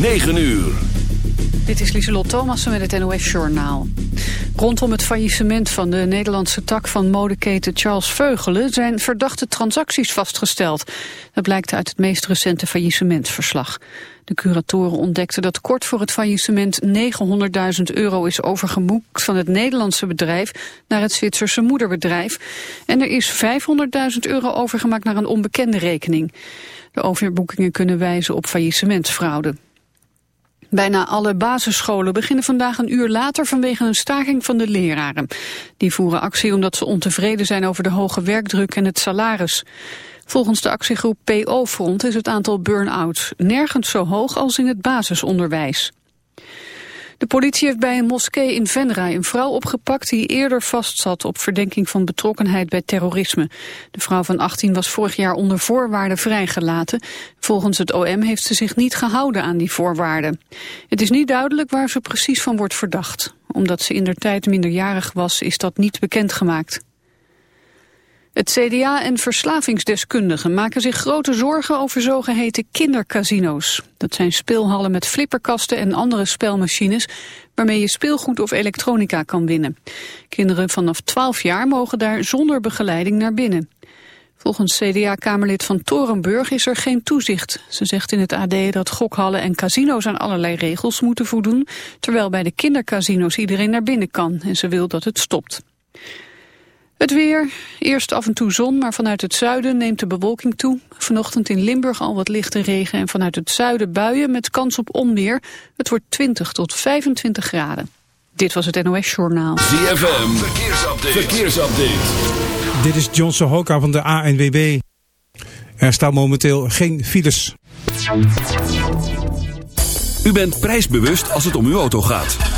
9 uur. Dit is Lieselot Thomassen met het NOS-journaal. Rondom het faillissement van de Nederlandse tak van modeketen Charles Veugelen... zijn verdachte transacties vastgesteld. Dat blijkt uit het meest recente faillissementverslag. De curatoren ontdekten dat kort voor het faillissement 900.000 euro is overgemoekt van het Nederlandse bedrijf naar het Zwitserse moederbedrijf. En er is 500.000 euro overgemaakt naar een onbekende rekening. De overboekingen kunnen wijzen op faillissementsfraude. Bijna alle basisscholen beginnen vandaag een uur later vanwege een staking van de leraren. Die voeren actie omdat ze ontevreden zijn over de hoge werkdruk en het salaris. Volgens de actiegroep PO-front is het aantal burn-outs nergens zo hoog als in het basisonderwijs. De politie heeft bij een moskee in Venray een vrouw opgepakt die eerder vastzat op verdenking van betrokkenheid bij terrorisme. De vrouw van 18 was vorig jaar onder voorwaarden vrijgelaten. Volgens het OM heeft ze zich niet gehouden aan die voorwaarden. Het is niet duidelijk waar ze precies van wordt verdacht. Omdat ze in der tijd minderjarig was is dat niet bekendgemaakt. Het CDA en verslavingsdeskundigen maken zich grote zorgen over zogeheten kindercasino's. Dat zijn speelhallen met flipperkasten en andere spelmachines waarmee je speelgoed of elektronica kan winnen. Kinderen vanaf 12 jaar mogen daar zonder begeleiding naar binnen. Volgens CDA-kamerlid van Torenburg is er geen toezicht. Ze zegt in het AD dat gokhallen en casino's aan allerlei regels moeten voldoen, terwijl bij de kindercasino's iedereen naar binnen kan en ze wil dat het stopt. Het weer, eerst af en toe zon, maar vanuit het zuiden neemt de bewolking toe. Vanochtend in Limburg al wat lichte regen en vanuit het zuiden buien met kans op onweer. Het wordt 20 tot 25 graden. Dit was het NOS Journaal. ZFM, verkeersupdate. verkeersupdate. Dit is John Sohoka van de ANWB. Er staan momenteel geen files. U bent prijsbewust als het om uw auto gaat.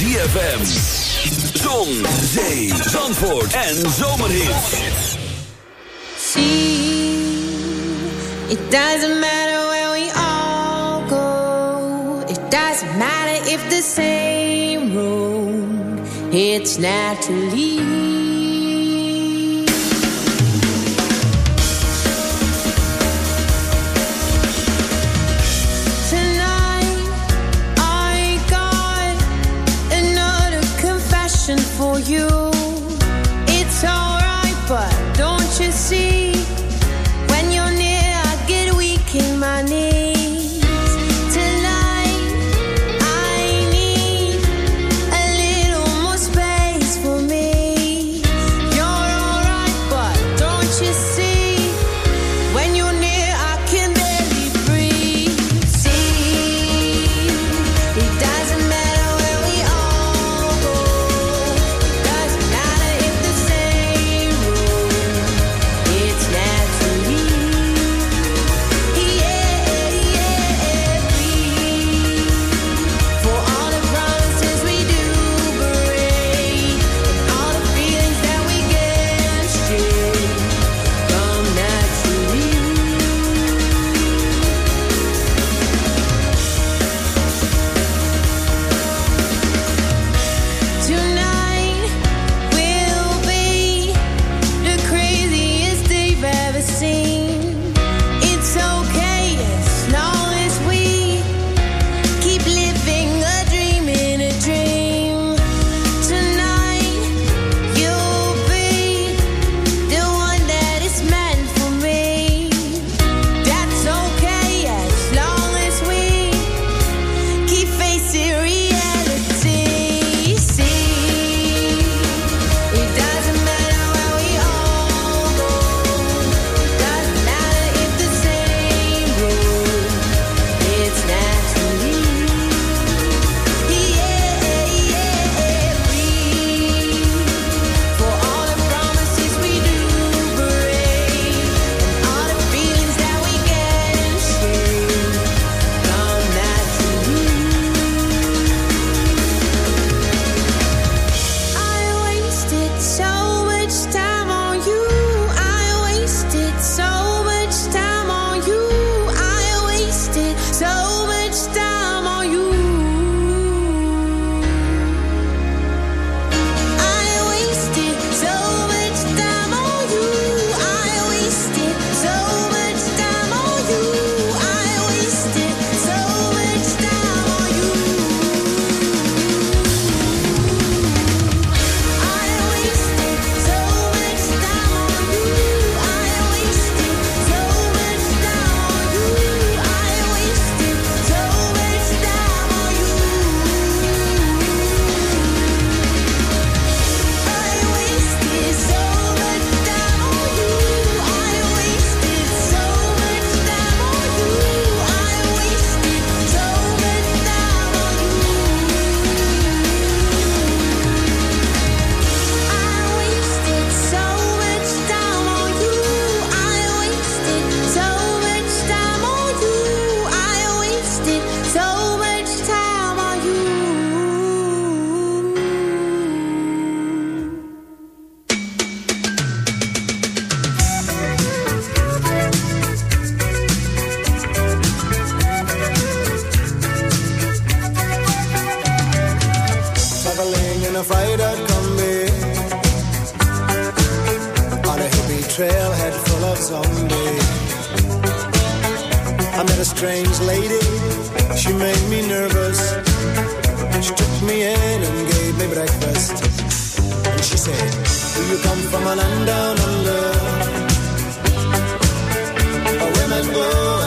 ZFM. Zon, zee, zandvoort en zomerhit. See, it doesn't matter where we all go. It doesn't matter if the same road. It's naturally. you. a fright I'd come back On a hippie trailhead full of zombies. I met a strange lady, she made me nervous. She took me in and gave me breakfast. And she said, do you come from a land down under? Where women go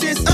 patience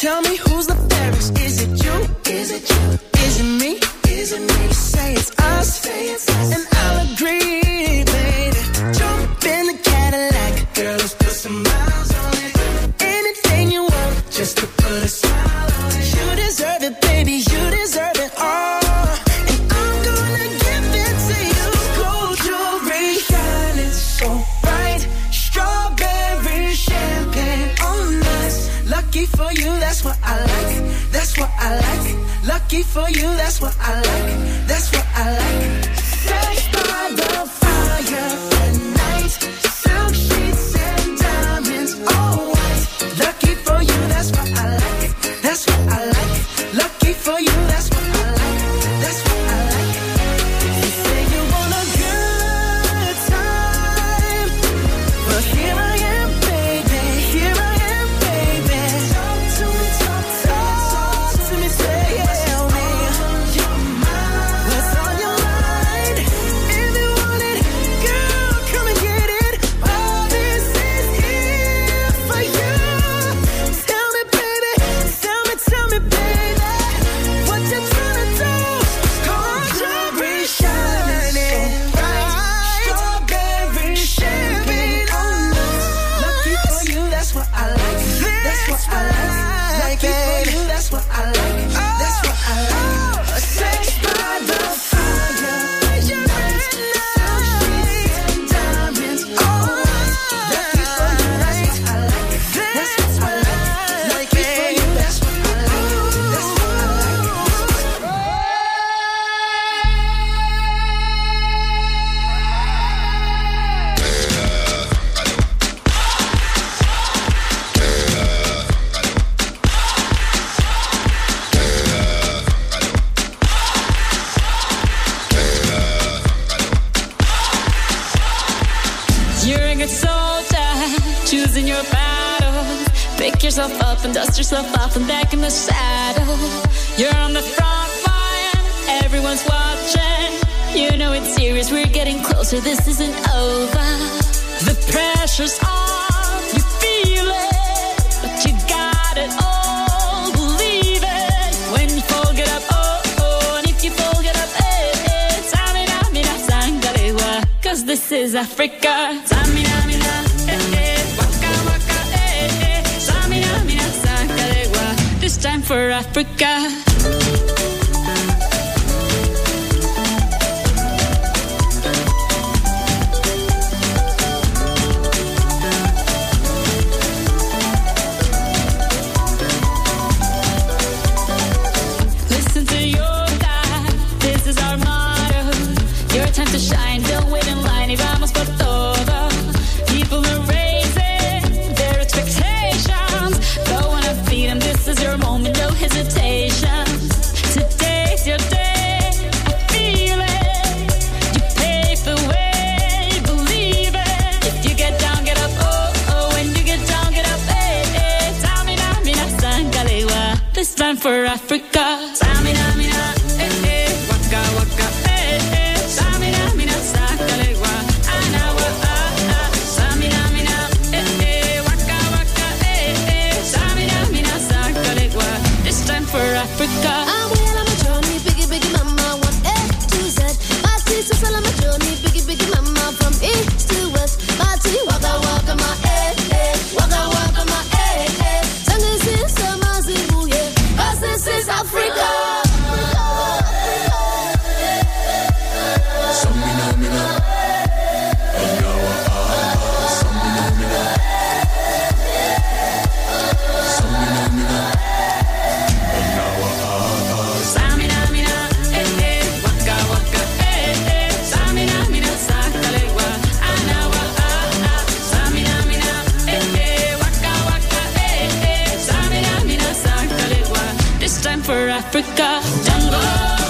Tell me who time for Africa. Listen to your God, this is our motto. Your time to shine, don't wait. for Africa. Africa. Jungle.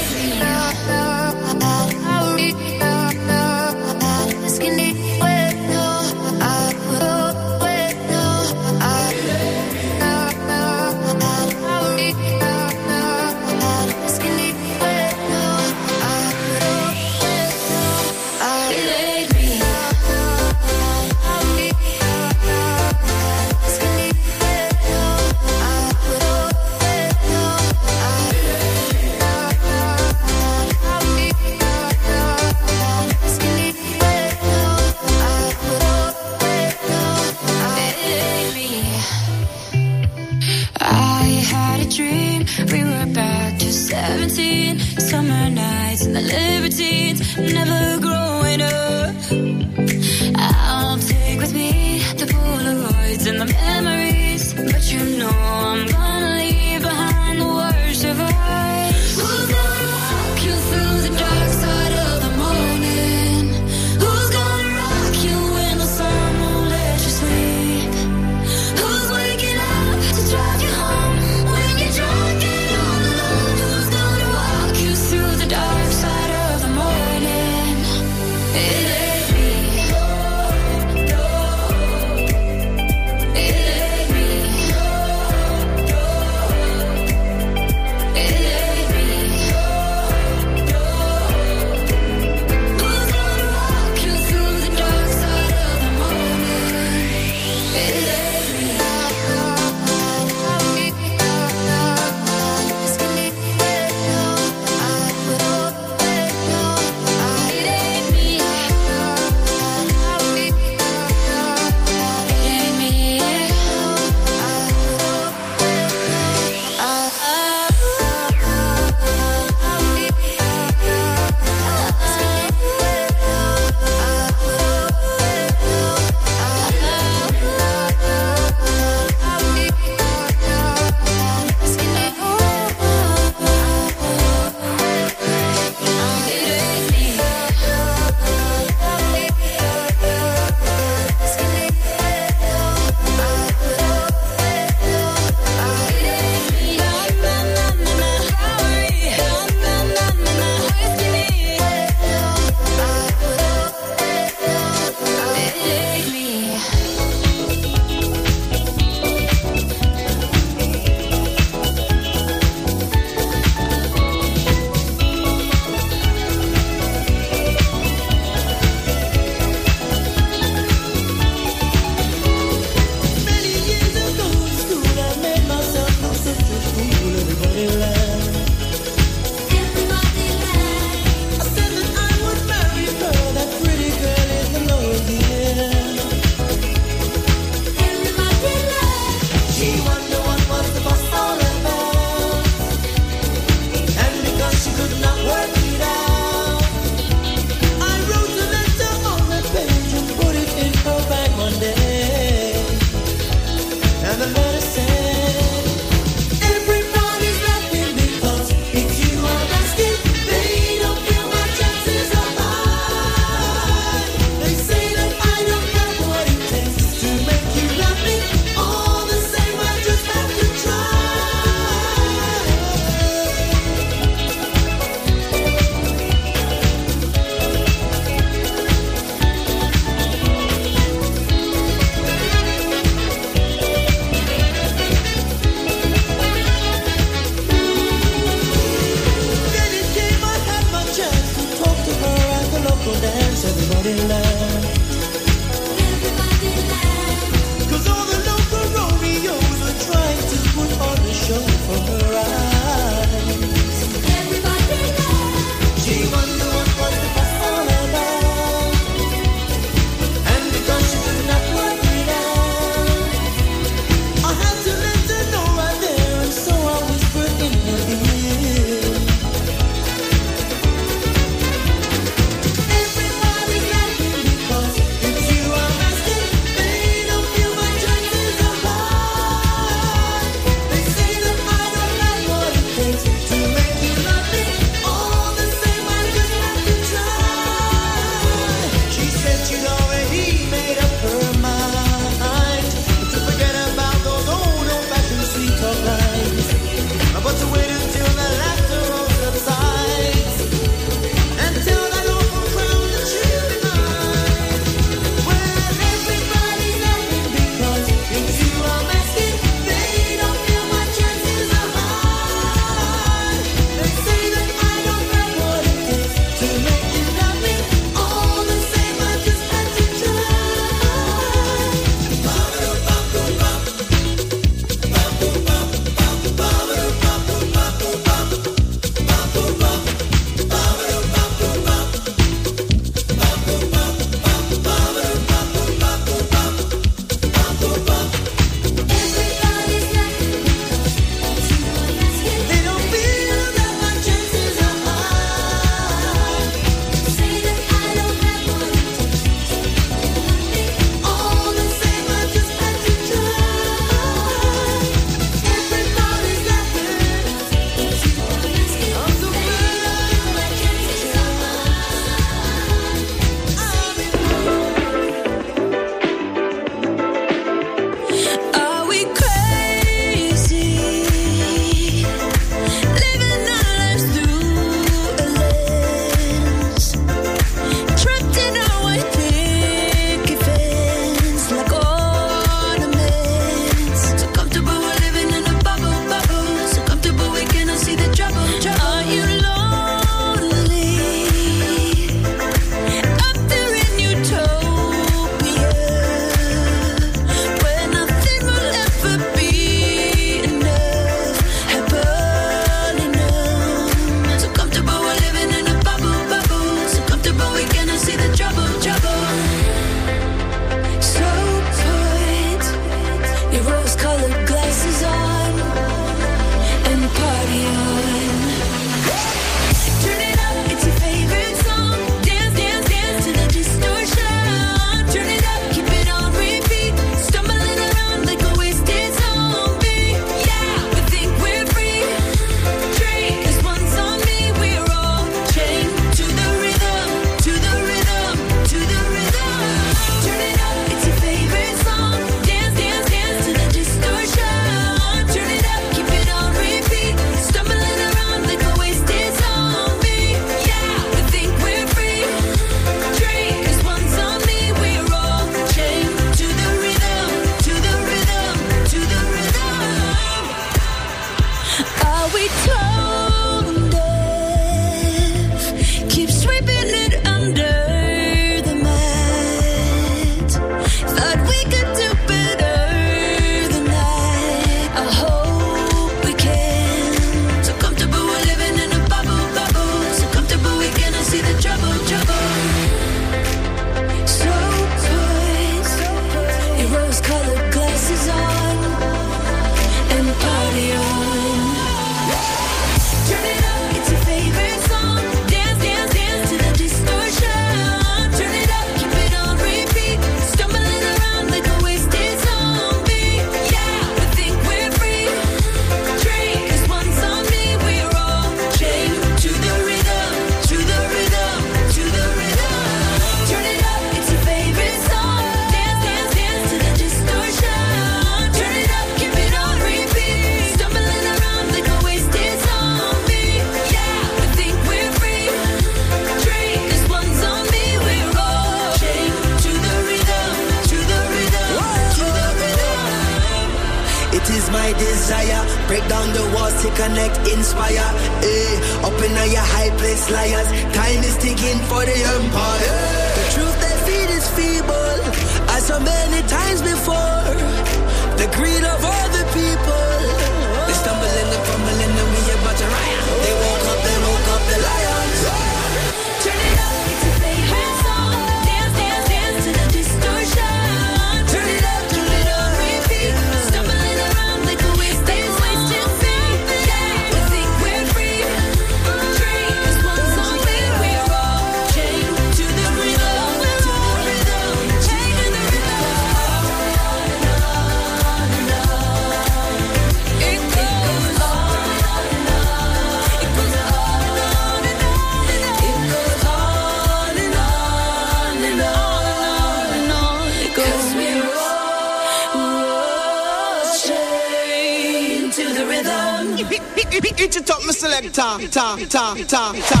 time, time, time.